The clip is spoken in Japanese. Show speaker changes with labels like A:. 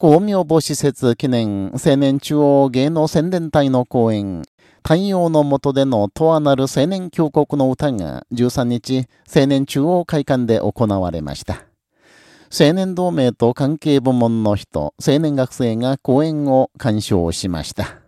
A: 公明母施設記念青年中央芸能宣伝隊の講演、太陽の下でのとあなる青年峡谷の歌が13日、青年中央会館で行われました。青年同盟と関係部門の人、青年学生が講演を鑑賞しました。